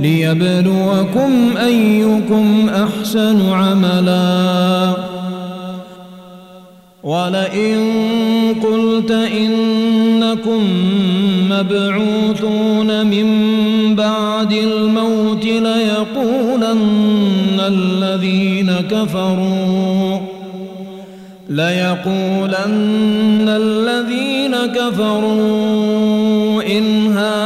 ليبلوكم أيكم أحسن عملا. ولئن قلت إنكم مبعوثون من بعد الموت ليقولن الذين كفروا. ليقولن الذين كفروا إن هذا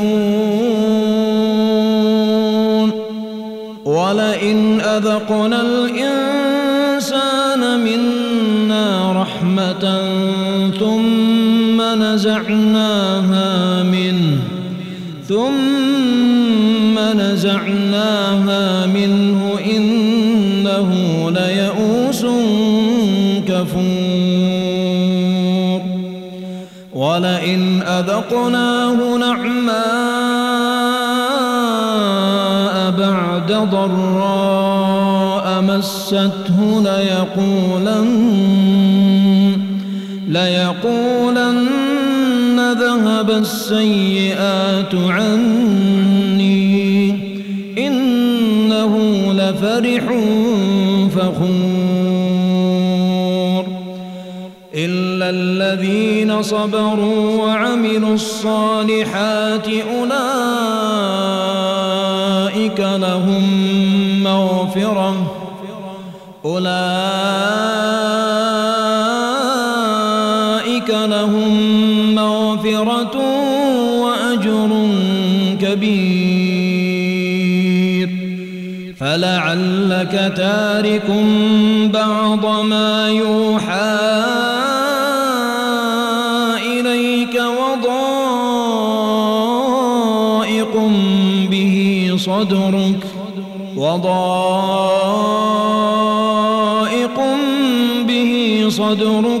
أذقنا الإنسان منا رحمة ثم نزعناها منه ثم نزعناها منه إنه ليئوس كفور. ولئن أذقناه نعماء بعد ضراء مسته ليقولن ليقولن ذهب السيئات عني. إنه لفرح فخور. إلا الذين صبروا وعملوا الصالحات أولئك لهم مغفرة أولئك لهم مغفرة وأجر كبير. فلعلك تارك بعض ما يوحى إليك وضائق به صدرك وضائق صدرك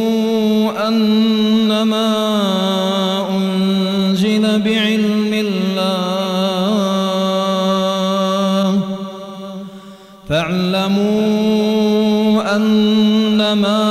أنما أنزل بعلم الله. فاعلموا أنما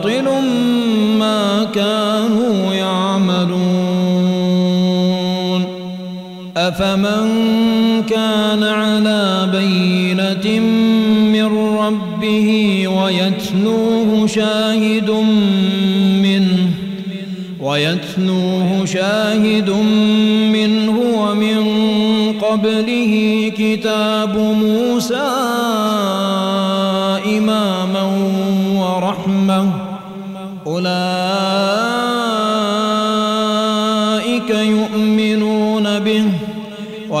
أفمن كان على بينة من ربه ويتلوه شاهد منه ويتلوه شاهد منه ومن قبله كتاب موسى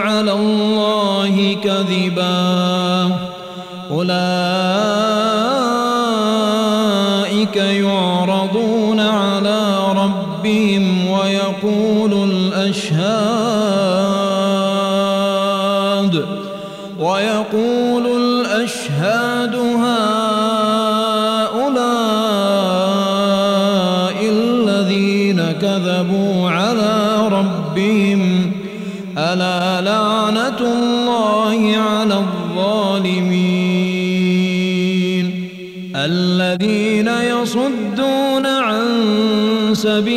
على الله كذبا. أولئك يعرضون على ربهم سبيل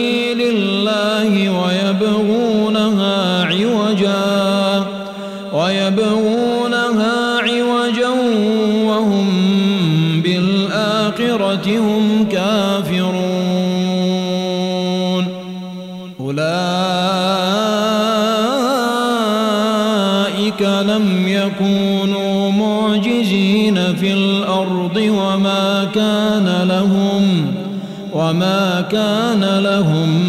وما كان لهم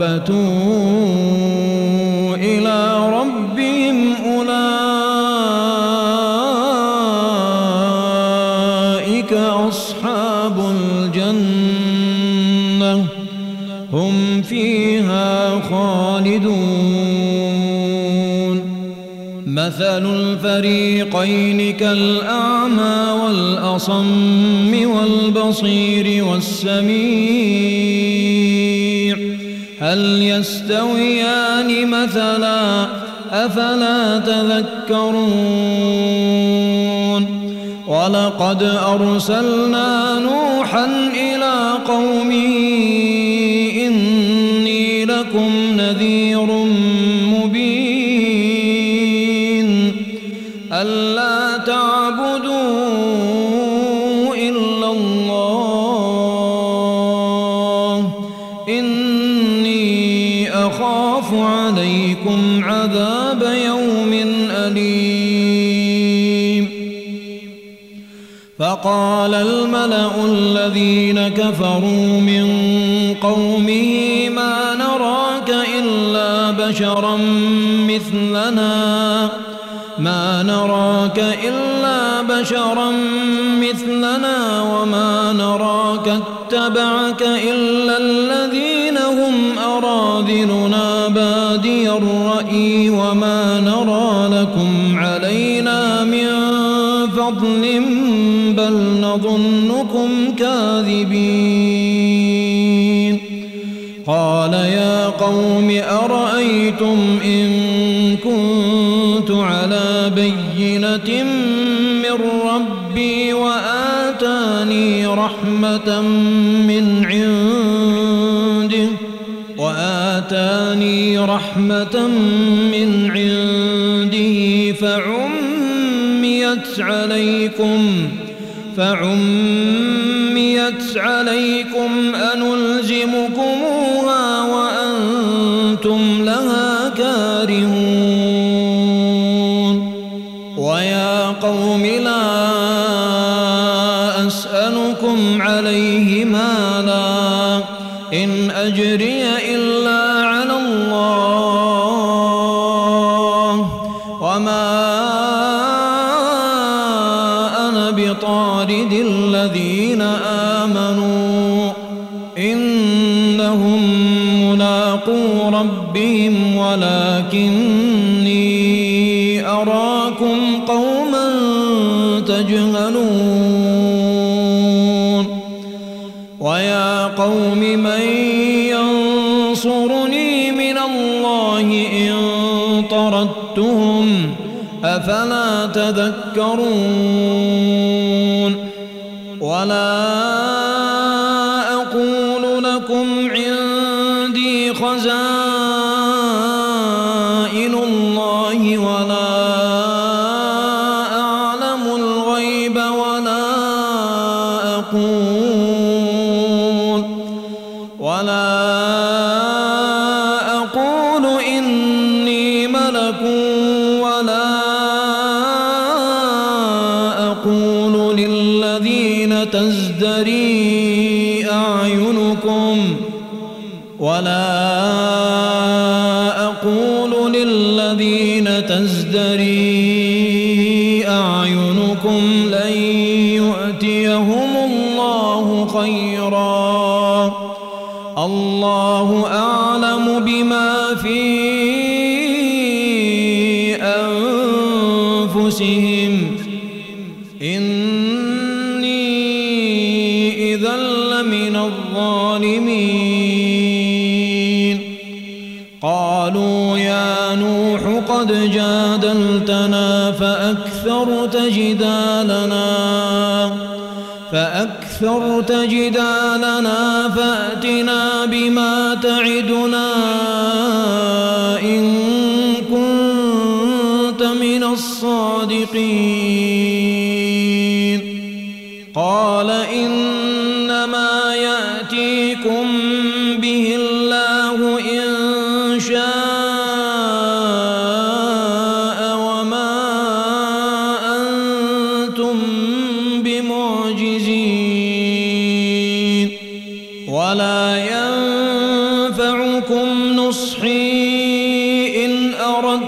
وأخبتوا إلى ربهم أولئك أصحاب الجنة هم فيها خالدون. مثل الفريقين كالأعمى والأصم والبصير والسميع هل يستويان مثلا أفلا تذكرون ولقد أرسلنا نوحا إلى قومه فقال الملأ الذين كفروا من قومه ما نراك إلا بشرا مثلنا. ما نراك إلا بشرا مثلنا وما نراك اتبعك إلا الذين هم أراذلنا بينة من ربي وآتاني رحمة من عنده وآتاني رحمة من عنده فعميت عليكم فعميت عليكم أنلزمكموها تذكرون تزدري أعينكم ولا أقول للذين تزدري قد جادلتنا فأكثرت جدالنا فأكثرت جدالنا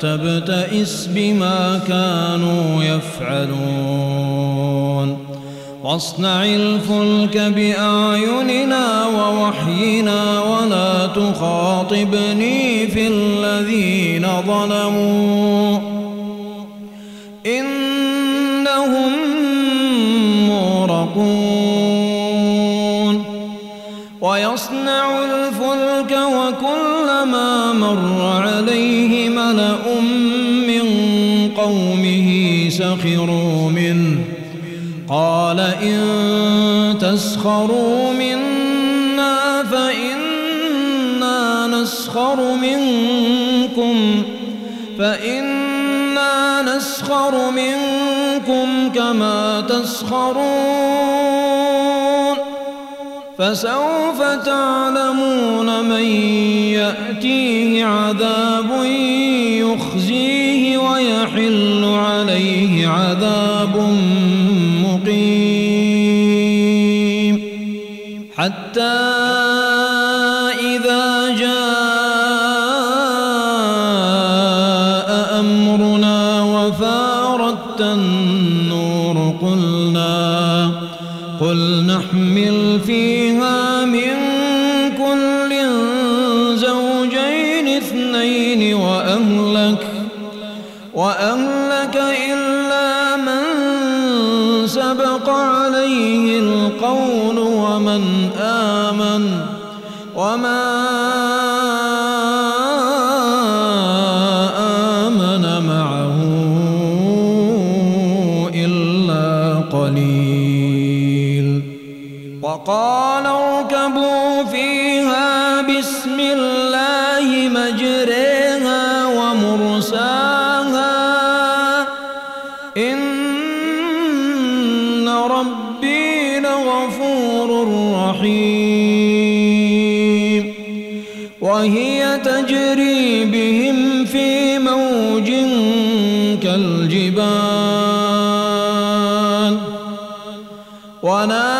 تبتئس بما كانوا يفعلون واصنع الفلك بأعيننا ووحينا ولا تخاطبني في الذين ظلموا إنهم مورقون ويصنع الفلك وكلما مر سخروا منه قال إن تسخروا منا فإنا نسخر منكم فإنا نسخر منكم كما تسخرون فسوف تعلمون من يأتيه عذاب ويحل عليه عذاب مقيم حتى تجري بهم في موج كالجبال. ونادى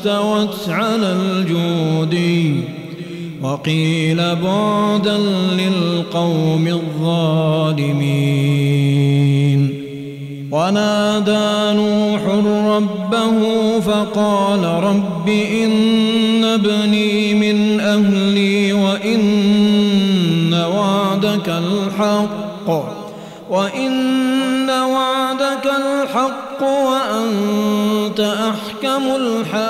استوت على الجود وقيل بعدا للقوم الظالمين. ونادى نوح ربه فقال رب إن ابني من أهلي وإن وعدك الحق وإن وعدك الحق وأنت أحكم الحاكمين.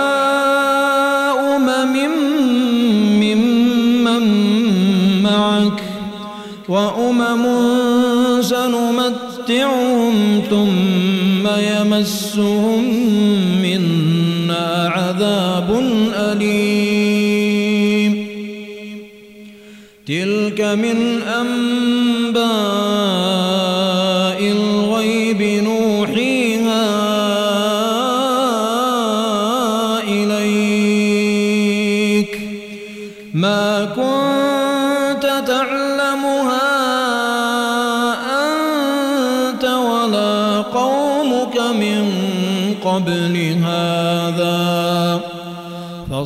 وأمم سنمتعهم ثم يمسهم منا عذاب أليم. تلك من أنباء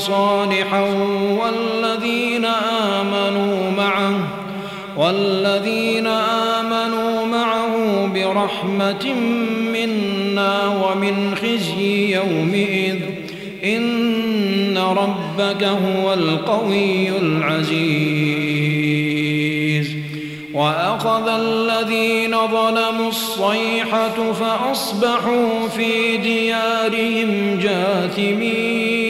صالحا والذين آمنوا معه والذين آمنوا معه برحمة منا ومن خزي يومئذ. إن ربك هو القوي العزيز. وأخذ الذين ظلموا الصيحة فأصبحوا في ديارهم جاثمين.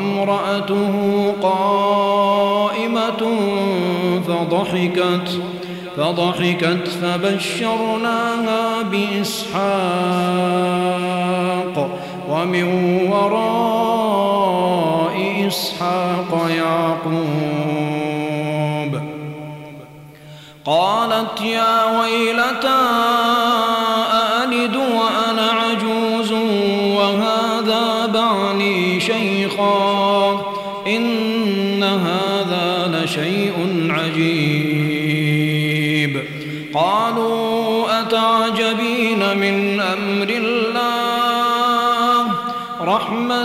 وامرأته قائمة فضحكت فضحكت فبشرناها بإسحاق. ومن وراء إسحاق يعقوب قالت يا ويلتى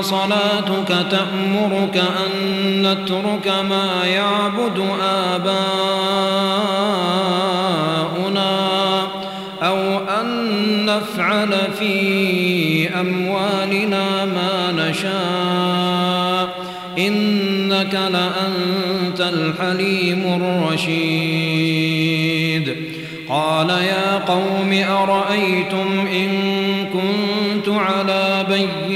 أصلاتك تأمرك أن نترك ما يعبد آباؤنا أو أن نفعل في أموالنا ما نشاء إنك لأنت الحليم الرشيد. قال يا قوم أرأيتم إن كنت على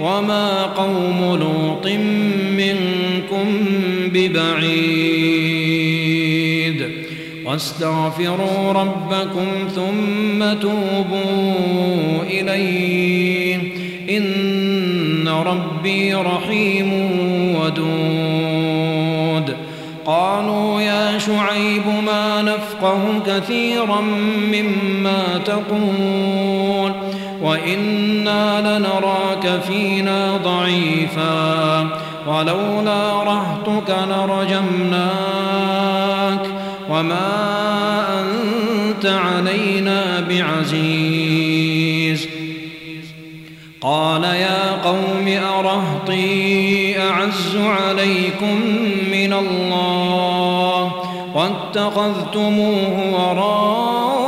وما قوم لوط منكم ببعيد واستغفروا ربكم ثم توبوا إليه إن ربي رحيم ودود قالوا يا شعيب ما نفقه كثيرا مما تقول وإنا لنراك فينا ضعيفا. ولولا رهتك لرجمناك. وما أنت علينا بعزيز. قال يا قوم أرهطي أعز عليكم من الله. واتخذتموه وراءكم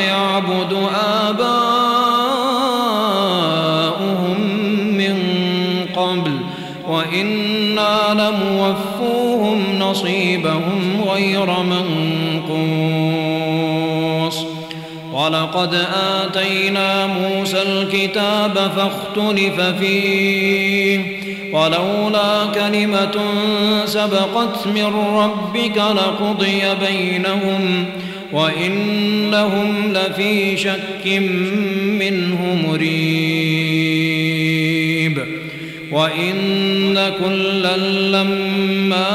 غير منقوص. ولقد آتينا موسى الكتاب فاختلف فيه ولولا كلمة سبقت من ربك لقضي بينهم وإنهم لفي شك منه مريب. وإن كلا لما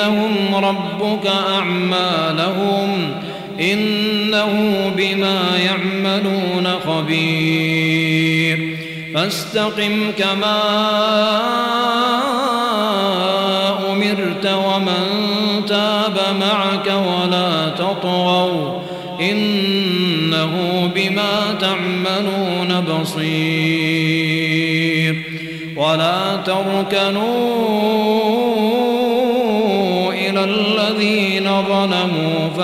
ليوفينهم ربك أعمالهم إنه بما يعملون خبير فاستقم كما أمرت ومن تاب معك ولا تطغوا إنه بما تعملون بصير ولا تركنوا